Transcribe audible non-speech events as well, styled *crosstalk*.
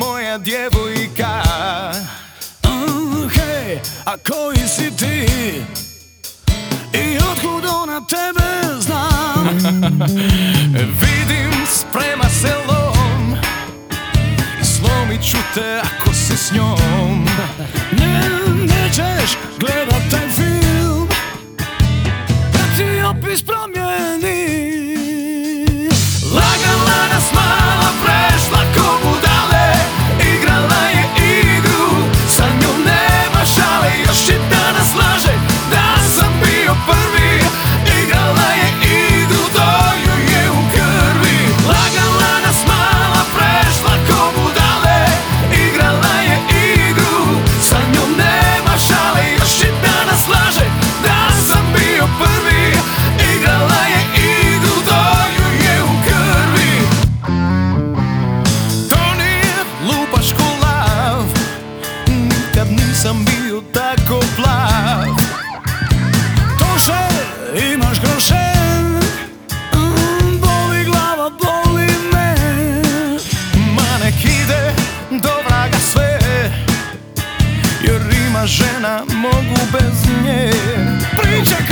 moja djevojka. Uh, Hej, a koji si ti? I otkud ona tebe znam? *laughs* Vidim, sprema se lom. I slomit ću te ako si s njom. Ne, nećeš gledat taj film. Da ti opis promjeni nisam bio tako plav. Toše, imaš groše. Mm, boli glava, boli me. Ma nek ide do vraga sve. Jer ima žena, mogu bez nje. Pričak